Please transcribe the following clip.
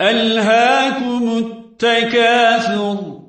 ألهاكم التكاثر.